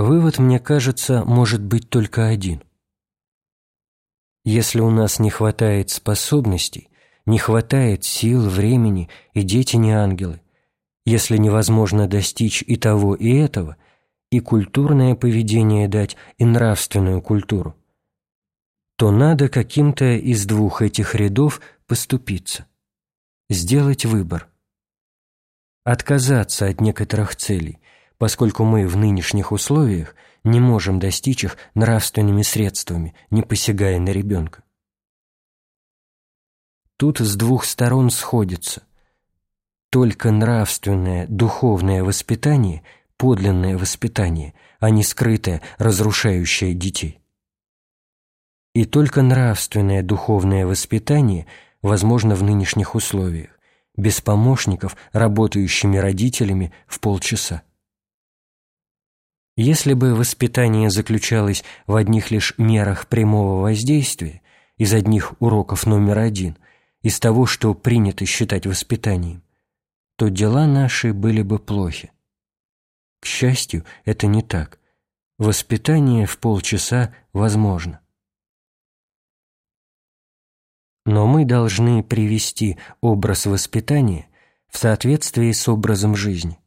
Вывод, мне кажется, может быть только один. Если у нас не хватает способностей, не хватает сил, времени, и дети не ангелы, если невозможно достичь и того, и этого, и культурное поведение дать, и нравственную культуру, то надо каким-то из двух этих рядов поступиться, сделать выбор, отказаться от некоторых целей, поскольку мы в нынешних условиях не можем достичь их нравственными средствами, не посягая на ребенка. Тут с двух сторон сходится. Только нравственное, духовное воспитание, подлинное воспитание, а не скрытое, разрушающее детей. И только нравственное духовное воспитание возможно в нынешних условиях, без помощников, работающими родителями в полчаса. Если бы воспитание заключалось в одних лишь мерах прямого воздействия, из одних уроков номер один, из того, что принято считать воспитанием, то дела наши были бы плохи. К счастью, это не так. Воспитание в полчаса возможно но мы должны привести образ воспитания в соответствии с образом жизни.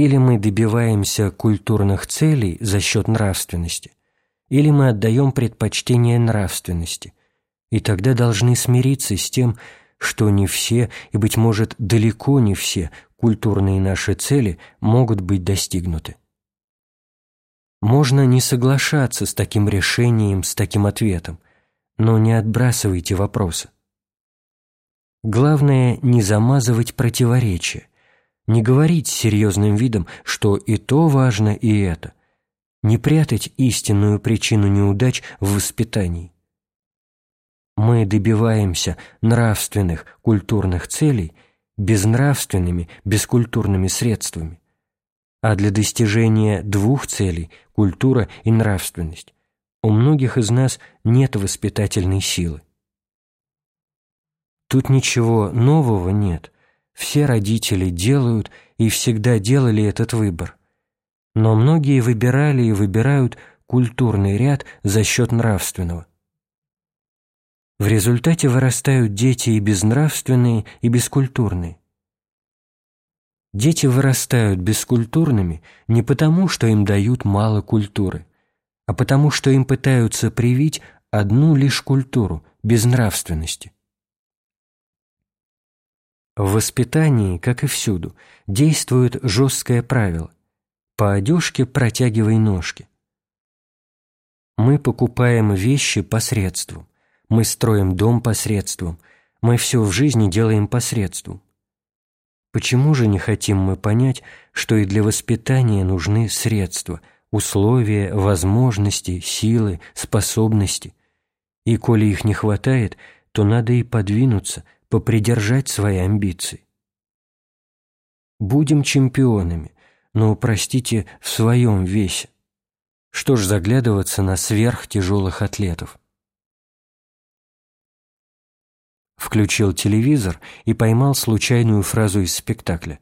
Или мы добиваемся культурных целей за счет нравственности, или мы отдаем предпочтение нравственности, и тогда должны смириться с тем, что не все, и, быть может, далеко не все культурные наши цели могут быть достигнуты. Можно не соглашаться с таким решением, с таким ответом – но не отбрасывайте вопросы. Главное не замазывать противоречия, не говорить с серьезным видом, что и то важно, и это, не прятать истинную причину неудач в воспитании. Мы добиваемся нравственных, культурных целей безнравственными, бескультурными средствами, а для достижения двух целей – культура и нравственность у многих из нас нет воспитательной силы. Тут ничего нового нет. Все родители делают и всегда делали этот выбор. Но многие выбирали и выбирают культурный ряд за счет нравственного. В результате вырастают дети и безнравственные, и бескультурные. Дети вырастают бескультурными не потому, что им дают мало культуры, а потому что им пытаются привить одну лишь культуру, без нравственности. В воспитании, как и всюду, действует жесткое правило «по одежке протягивай ножки». Мы покупаем вещи посредством, мы строим дом посредством, мы все в жизни делаем посредством. Почему же не хотим мы понять, что и для воспитания нужны средства – условия, возможности, силы, способности. И коли их не хватает, то надо и подвинуться, попридержать свои амбиции. Будем чемпионами, но, простите, в своем весе. Что ж заглядываться на сверхтяжелых атлетов? Включил телевизор и поймал случайную фразу из спектакля.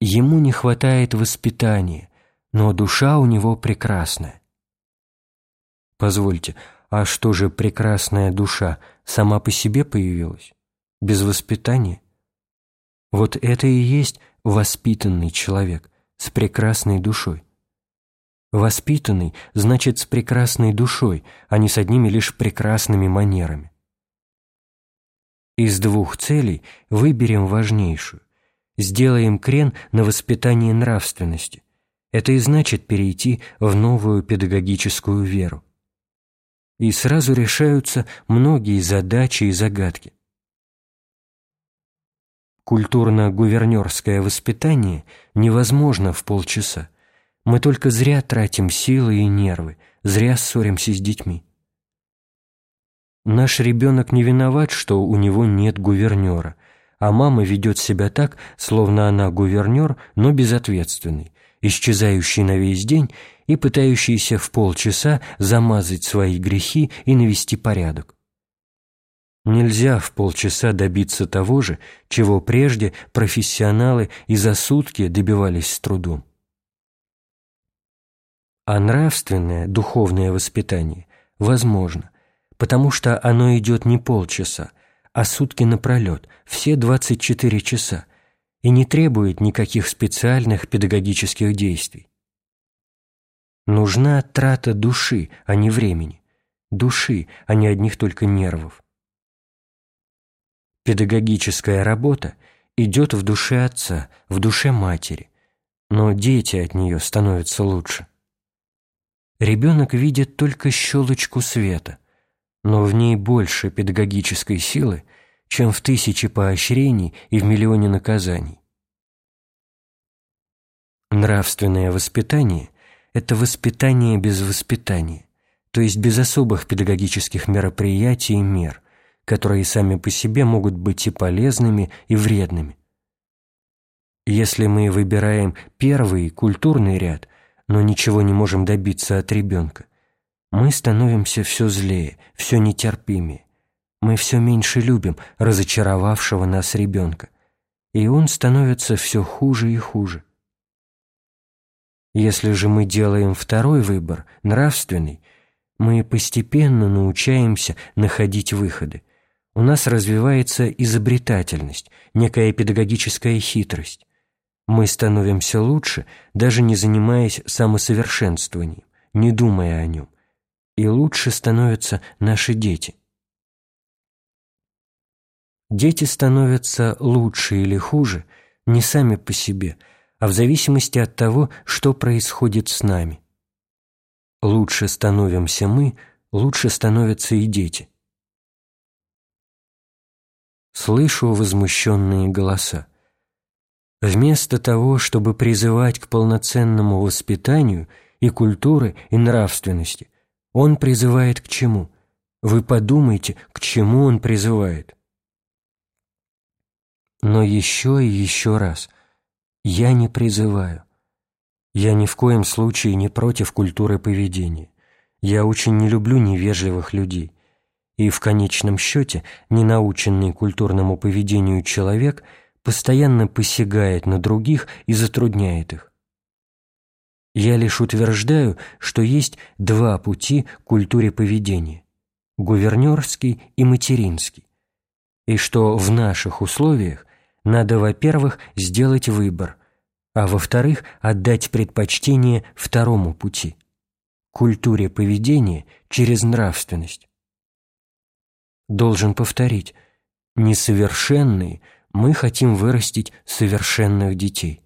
Ему не хватает воспитания, но душа у него прекрасная. Позвольте, а что же прекрасная душа сама по себе появилась? Без воспитания? Вот это и есть воспитанный человек с прекрасной душой. Воспитанный значит с прекрасной душой, а не с одними лишь прекрасными манерами. Из двух целей выберем важнейшую. Сделаем крен на воспитание нравственности, это и значит перейти в новую педагогическую веру. И сразу решаются многие задачи и загадки. Культурно-гувернерское воспитание невозможно в полчаса. Мы только зря тратим силы и нервы, зря ссоримся с детьми. Наш ребенок не виноват, что у него нет гувернера, а мама ведет себя так, словно она гувернер, но безответственный, исчезающий на весь день и пытающийся в полчаса замазать свои грехи и навести порядок. Нельзя в полчаса добиться того же, чего прежде профессионалы и за сутки добивались с трудом. А нравственное, духовное воспитание возможно, потому что оно идет не полчаса, а сутки напролет, все 24 часа, и не требует никаких специальных педагогических действий. Нужна трата души, а не времени. Души, а не одних только нервов. Педагогическая работа идет в душе отца, в душе матери, но дети от нее становятся лучше. Ребенок видит только щелочку света, но в ней больше педагогической силы, чем в тысяче поощрений и в миллионе наказаний. Нравственное воспитание – это воспитание без воспитания, то есть без особых педагогических мероприятий и мер, которые сами по себе могут быть и полезными, и вредными. Если мы выбираем первый культурный ряд, но ничего не можем добиться от ребенка, мы становимся все злее, все нетерпимее. Мы все меньше любим разочаровавшего нас ребенка, и он становится все хуже и хуже. Если же мы делаем второй выбор, нравственный, мы постепенно научаемся находить выходы. У нас развивается изобретательность, некая педагогическая хитрость. Мы становимся лучше, даже не занимаясь самосовершенствованием, не думая о нем. И лучше становятся наши дети. Дети становятся лучше или хуже не сами по себе, а в зависимости от того, что происходит с нами. Лучше становимся мы, лучше становятся и дети. Слышу возмущенные голоса. Вместо того, чтобы призывать к полноценному воспитанию и культуры, и нравственности, он призывает к чему? Вы подумайте, к чему он призывает. Но еще и еще раз, я не призываю. Я ни в коем случае не против культуры поведения. Я очень не люблю невежливых людей. И в конечном счете ненаученный культурному поведению человек – постоянно посягает на других и затрудняет их. Я лишь утверждаю, что есть два пути к культуре поведения – гувернерский и материнский, и что в наших условиях надо, во-первых, сделать выбор, а во-вторых, отдать предпочтение второму пути – культуре поведения через нравственность. Должен повторить, несовершенные – мы хотим вырастить совершенных детей.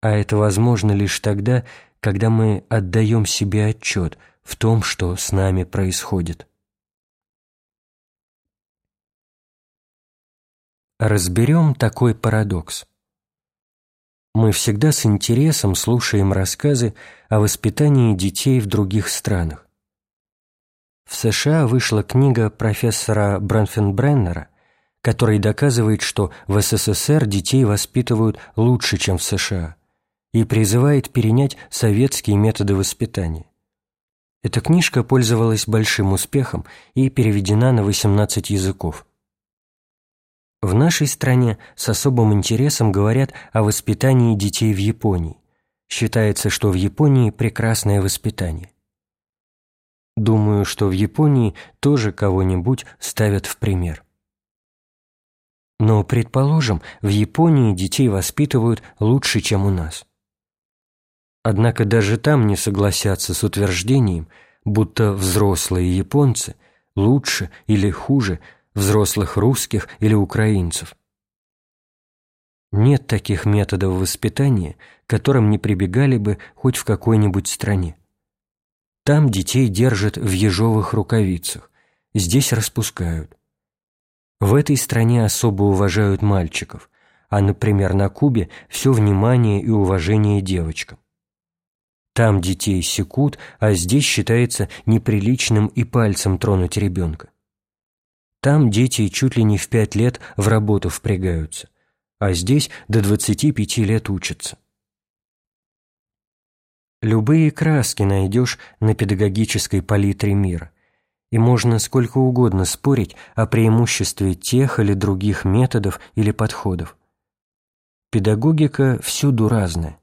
А это возможно лишь тогда, когда мы отдаем себе отчет в том, что с нами происходит. Разберем такой парадокс. Мы всегда с интересом слушаем рассказы о воспитании детей в других странах. В США вышла книга профессора Бранфенбреннера который доказывает, что в СССР детей воспитывают лучше, чем в США, и призывает перенять советские методы воспитания. Эта книжка пользовалась большим успехом и переведена на 18 языков. В нашей стране с особым интересом говорят о воспитании детей в Японии. Считается, что в Японии прекрасное воспитание. Думаю, что в Японии тоже кого-нибудь ставят в пример. Но, предположим, в Японии детей воспитывают лучше, чем у нас. Однако даже там не согласятся с утверждением, будто взрослые японцы лучше или хуже взрослых русских или украинцев. Нет таких методов воспитания, к которым не прибегали бы хоть в какой-нибудь стране. Там детей держат в ежовых рукавицах, здесь распускают. В этой стране особо уважают мальчиков, а, например, на Кубе все внимание и уважение девочкам. Там детей секут, а здесь считается неприличным и пальцем тронуть ребенка. Там дети чуть ли не в пять лет в работу впрягаются, а здесь до 25 лет учатся. Любые краски найдешь на педагогической палитре мира и можно сколько угодно спорить о преимуществе тех или других методов или подходов. Педагогика всюду разная.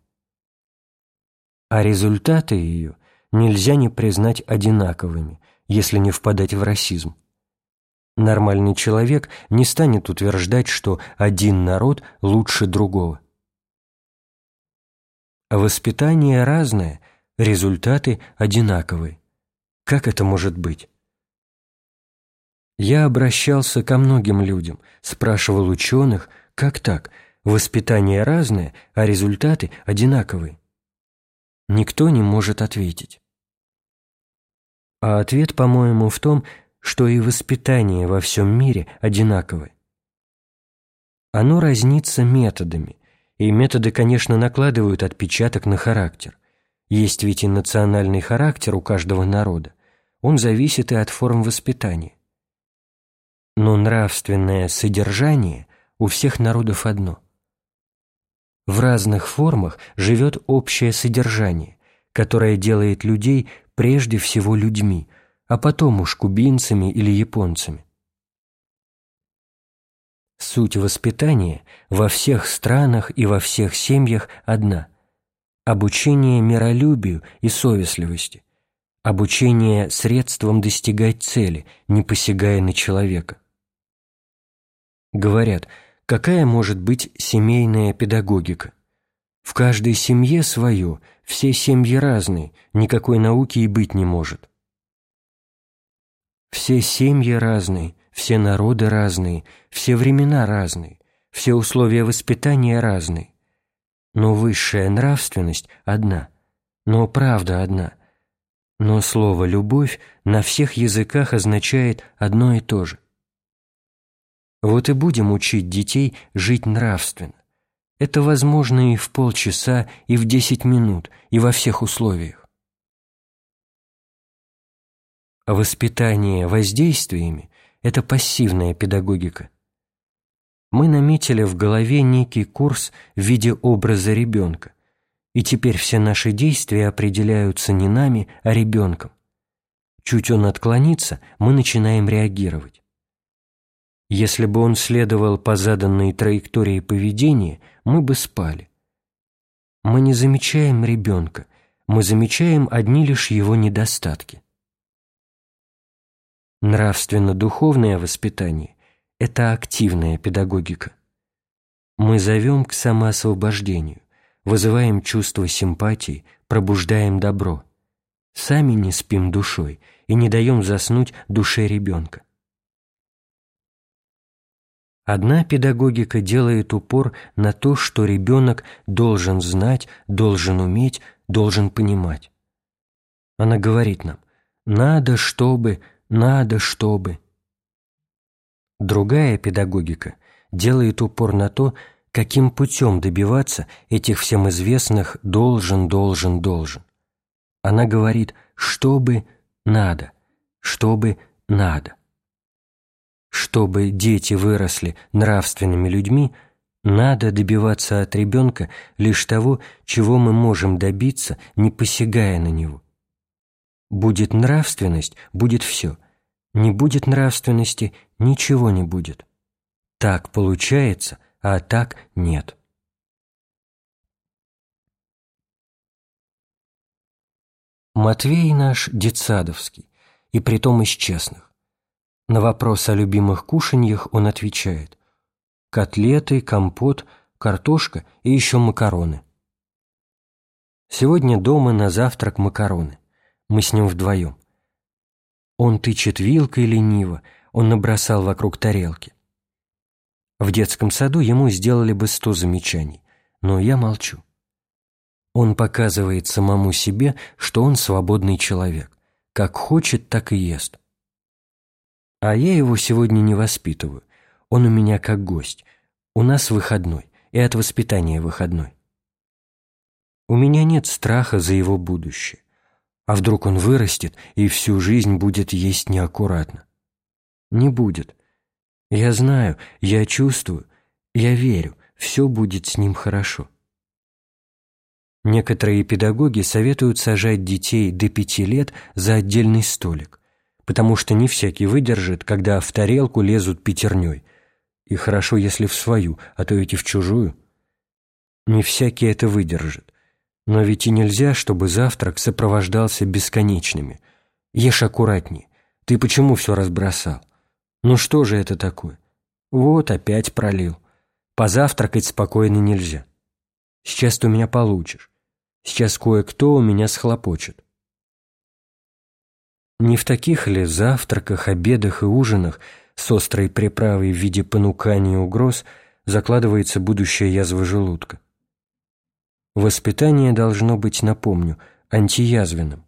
А результаты ее нельзя не признать одинаковыми, если не впадать в расизм. Нормальный человек не станет утверждать, что один народ лучше другого. Воспитание разное, результаты одинаковые. Как это может быть? Я обращался ко многим людям, спрашивал ученых, как так, воспитание разное, а результаты одинаковые. Никто не может ответить. А ответ, по-моему, в том, что и воспитание во всем мире одинаковое. Оно разнится методами, и методы, конечно, накладывают отпечаток на характер. Есть ведь и национальный характер у каждого народа. Он зависит и от форм воспитания. Но нравственное содержание у всех народов одно. В разных формах живет общее содержание, которое делает людей прежде всего людьми, а потом уж кубинцами или японцами. Суть воспитания во всех странах и во всех семьях одна – обучение миролюбию и совестливости, обучение средствам достигать цели, не посягая на человека. Говорят, какая может быть семейная педагогика? В каждой семье свое, все семьи разные, никакой науки и быть не может. Все семьи разные, все народы разные, все времена разные, все условия воспитания разные. Но высшая нравственность одна, но правда одна. Но слово «любовь» на всех языках означает одно и то же. Вот и будем учить детей жить нравственно. Это возможно и в полчаса, и в десять минут, и во всех условиях. Воспитание воздействиями – это пассивная педагогика. Мы наметили в голове некий курс в виде образа ребенка, и теперь все наши действия определяются не нами, а ребенком. Чуть он отклонится, мы начинаем реагировать. Если бы он следовал по заданной траектории поведения, мы бы спали. Мы не замечаем ребенка, мы замечаем одни лишь его недостатки. Нравственно-духовное воспитание – это активная педагогика. Мы зовем к самоосвобождению, вызываем чувство симпатии, пробуждаем добро. Сами не спим душой и не даем заснуть душе ребенка. Одна педагогика делает упор на то, что ребенок должен знать, должен уметь, должен понимать. Она говорит нам «надо, чтобы, надо, чтобы». Другая педагогика делает упор на то, каким путем добиваться этих всем известных «должен, должен, должен». Она говорит «чтобы, надо, чтобы, надо». Чтобы дети выросли нравственными людьми, надо добиваться от ребенка лишь того, чего мы можем добиться, не посягая на него. Будет нравственность, будет все. Не будет нравственности, ничего не будет. Так получается, а так нет. Матвей наш детсадовский, и притом из честных. На вопрос о любимых кушаньях он отвечает «Котлеты, компот, картошка и еще макароны». Сегодня дома на завтрак макароны. Мы с ним вдвоем. Он тычет вилкой лениво, он набросал вокруг тарелки. В детском саду ему сделали бы сто замечаний, но я молчу. Он показывает самому себе, что он свободный человек. Как хочет, так и ест. А я его сегодня не воспитываю. Он у меня как гость. У нас выходной, и от воспитания выходной. У меня нет страха за его будущее. А вдруг он вырастет и всю жизнь будет есть неаккуратно? Не будет. Я знаю, я чувствую, я верю, все будет с ним хорошо. Некоторые педагоги советуют сажать детей до пяти лет за отдельный столик потому что не всякий выдержит, когда в тарелку лезут пятерней. И хорошо, если в свою, а то ведь и в чужую. Не всякий это выдержит. Но ведь и нельзя, чтобы завтрак сопровождался бесконечными. Ешь аккуратнее. Ты почему все разбросал? Ну что же это такое? Вот опять пролил. Позавтракать спокойно нельзя. Сейчас ты у меня получишь. Сейчас кое-кто у меня схлопочет. Не в таких ли завтраках, обедах и ужинах с острой приправой в виде понуканий и угроз закладывается будущая язва желудка? Воспитание должно быть, напомню, антиязвенным.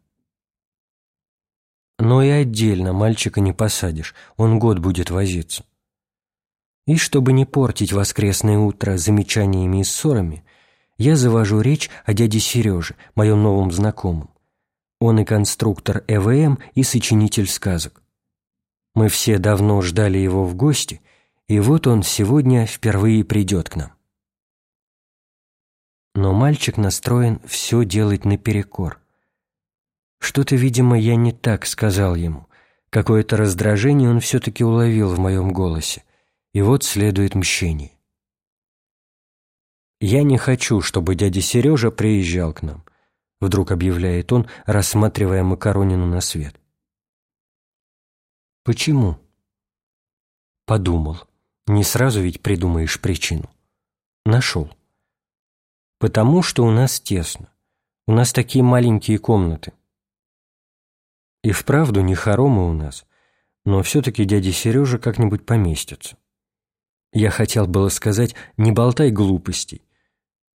Но и отдельно мальчика не посадишь, он год будет возиться. И чтобы не портить воскресное утро замечаниями и ссорами, я завожу речь о дяде Сереже, моем новом знакомом. Он и конструктор ЭВМ, и сочинитель сказок. Мы все давно ждали его в гости, и вот он сегодня впервые придет к нам. Но мальчик настроен все делать наперекор. Что-то, видимо, я не так сказал ему. Какое-то раздражение он все-таки уловил в моем голосе. И вот следует мщение. «Я не хочу, чтобы дядя Сережа приезжал к нам», вдруг объявляет он, рассматривая Макаронину на свет. «Почему?» Подумал. Не сразу ведь придумаешь причину. Нашел. Потому что у нас тесно. У нас такие маленькие комнаты. И вправду не хоромы у нас, но все-таки дядя Сережа как-нибудь поместится. Я хотел было сказать «не болтай глупостей»,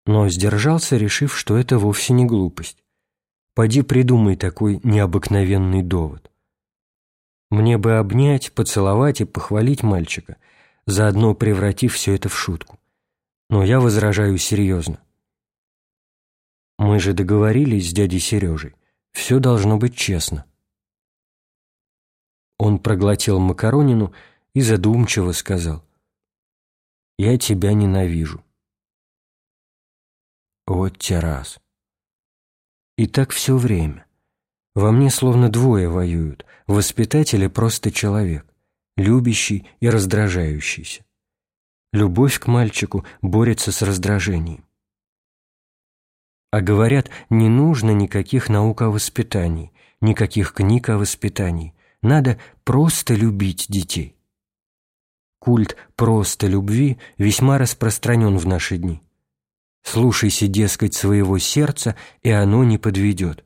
но сдержался, решив, что это вовсе не глупость. Поди придумай такой необыкновенный довод. Мне бы обнять, поцеловать и похвалить мальчика, заодно превратив все это в шутку. Но я возражаю серьезно. Мы же договорились с дядей Сережей. Все должно быть честно. Он проглотил макаронину и задумчиво сказал. «Я тебя ненавижу». Вот те раз. И так все время. Во мне словно двое воюют. Воспитатель и просто человек, любящий и раздражающийся. Любовь к мальчику борется с раздражением. А говорят, не нужно никаких наук о воспитании, никаких книг о воспитании. Надо просто любить детей. Культ просто любви весьма распространен в наши дни. Слушайся, дескать, своего сердца, и оно не подведет.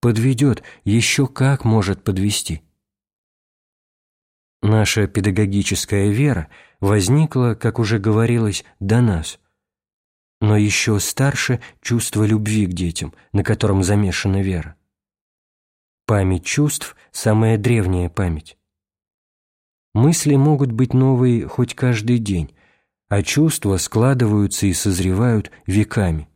Подведет, еще как может подвести. Наша педагогическая вера возникла, как уже говорилось, до нас – но еще старше чувство любви к детям, на котором замешана вера. Память чувств – самая древняя память. Мысли могут быть новые хоть каждый день, а чувства складываются и созревают веками.